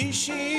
Ishi